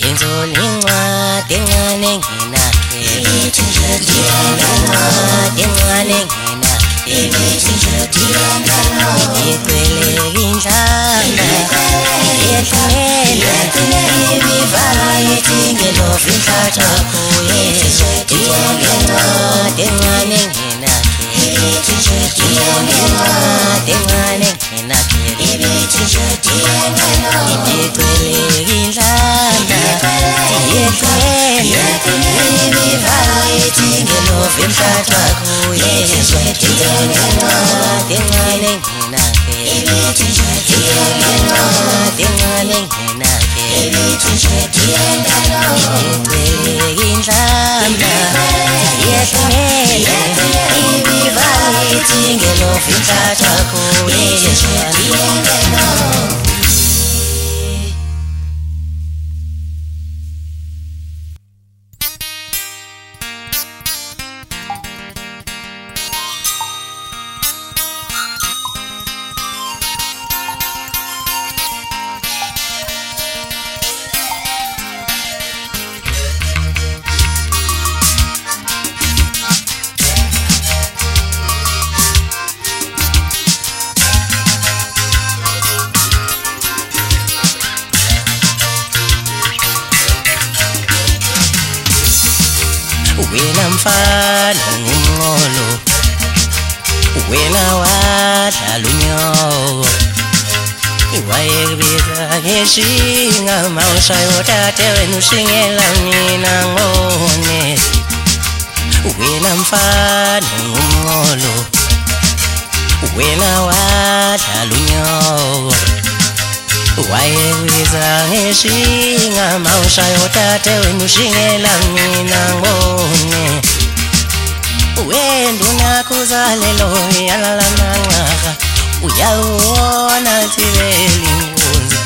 yenzo lencwadi encane ngenakhe ibithi nje lencwadi encane ngenakhe ibithi nje diyangalo igcwele indlala yehlele ibivala yethi ngelofu inhlatha kuye lencwadi encane ngenakhe yehlele ibivala yethi ngelofu inhlatha kuye lencwadi encane diyangalo lencwadi encane igcwele indlala yehlele ibivala yethi ngelofu inhlatha kuye diyangalo wena mfana ngumngolo wena wadlala unyoko. Wayekubiza ngeshinga mawushayo tate wena ushingela mina ngone. Wena mfana ngumngolo wena wadlala unyoko. Wayekubiza ngeshinga mawushayo tate wena ushingela mina ngone. Wenduna kuzalelo yalalananqaha uyawona thibeli nkunzi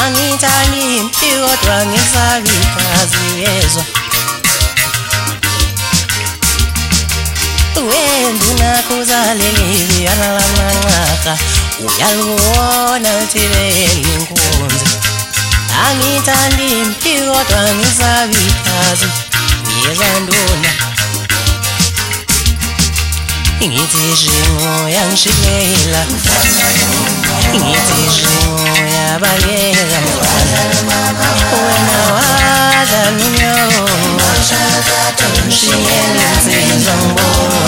angithandi mpi kodwa ngisabi igazi yezwa. Wenduna kuzaleli yalalananqaha uyalibona thibeli nkunzi angithandi mpi kodwa ngisabi igazi yezwa nduna. Ngithi shingo yangishilela ngithi shingo yabaleka wena wadla lunyongo shingele nsizwa ngibone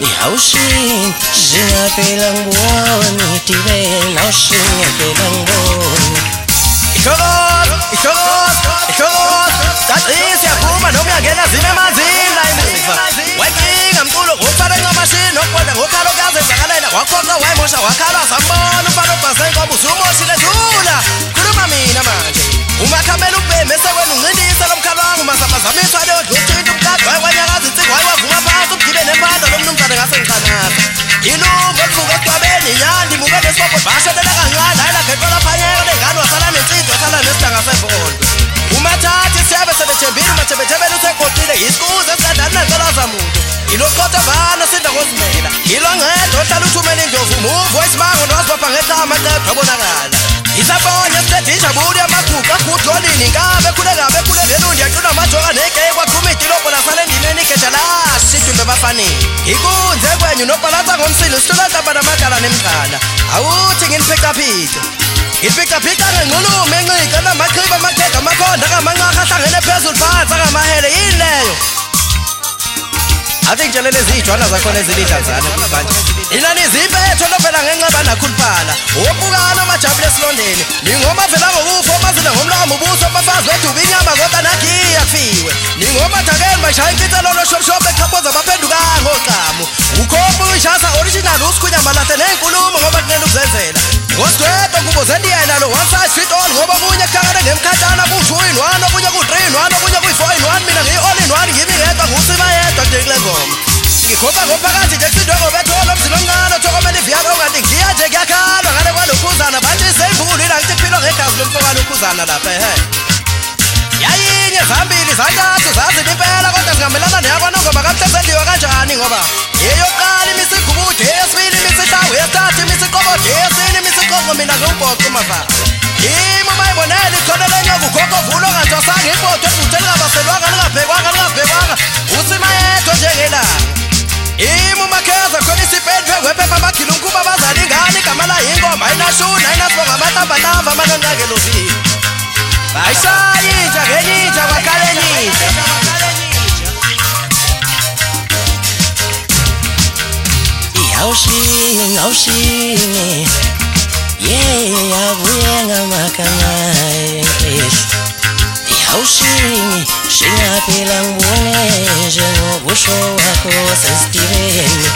kuwe ngamagama enkehle manje Yawushinga shinga phela ngiboni Dibela nawushinga phela ngiboni Ihloko, ihloko, ihloko. Tacisa yaphuma noma uyangena zime emanzini la emuva. Wayicinga mculo ngokufana encamashini nokuqonda ngokhalo kaze zakalela wakhokha wayimosha wakhala sambona umfana obhase inkomo usumoshile thula. Khuluma mina manje. Umakhamela ngozimela. Iloncedo ohlala uthumela indlovu muvu wesimanga nozibopha ngeqama qedwa abonakala. Isabonye sidedisha buli amagugu agudlolini ngabe khule ngabe khule lelundi yaqina amajoka negeke kwaqhuma idilobho lasale endimeni igedla lasidumbe bafanele. Ikunze kwenyu nobhalansa ngomsilo sihlula ntamba namagala nemgqala. Awuthi nginiphica-phica. Ngiphica-phica ngengxulume encika namaqhiba amaqhega amakhonda kamancaha ahlangene phezulu phansi angamahele yini leyo ave ngitshelele izijwana zakhona ezilidlanzana manje inani zimpetho lovela ngenxeba nakhuluphala ubukana amajabule esilondeni. Ningoma vela ngokufa omazile ngomlomo ubuso bafazi weduba inyama ngoba nakhiya kufiwe. Ningoma thakeni bashaya inkithelolo shopshop eqhapoza baphenduka ngoqamu. Ukhomba uyishasa original usikhunyamalahle ney'nkulumo ngoba kunele ukuzenzela ngosidwebe ngubo zendiyena lo one side fit all ngoba kunye kuhlangane ngemkhatshana ku-two in one ukhuzana lapha ehe yayinye zambili zantathu zazini impela kodwa zingamelana neyakwanongoma kamhlesendiwe kanjani ngoba eyokuqala imisigubudi eyesibili imisihlawu yesithathu imisiqobodi eyesine imisiqongo mina ngiwubhoqo umavalo yimi uma ibonela ikhona lenyoka ugogo vulo ongathwasanga ipoto ebuthe lingabaselwanga lingabhekwanga lingabhekwanga usima yedwa njengelanga yimi umakheza khona isipeni phengwephepha amagila umkhuba abazali ingane igama la yingoma ayinashuni ayinasibonga amahlambantamba amanonqakelozini ayishayintsha ngenyintsha kwakhala enyintsha Awushinge awushinge Yeah yabuye ngamagama enkehlo Awushinge shingaphela ngibone njengokusho wakho sesitibeni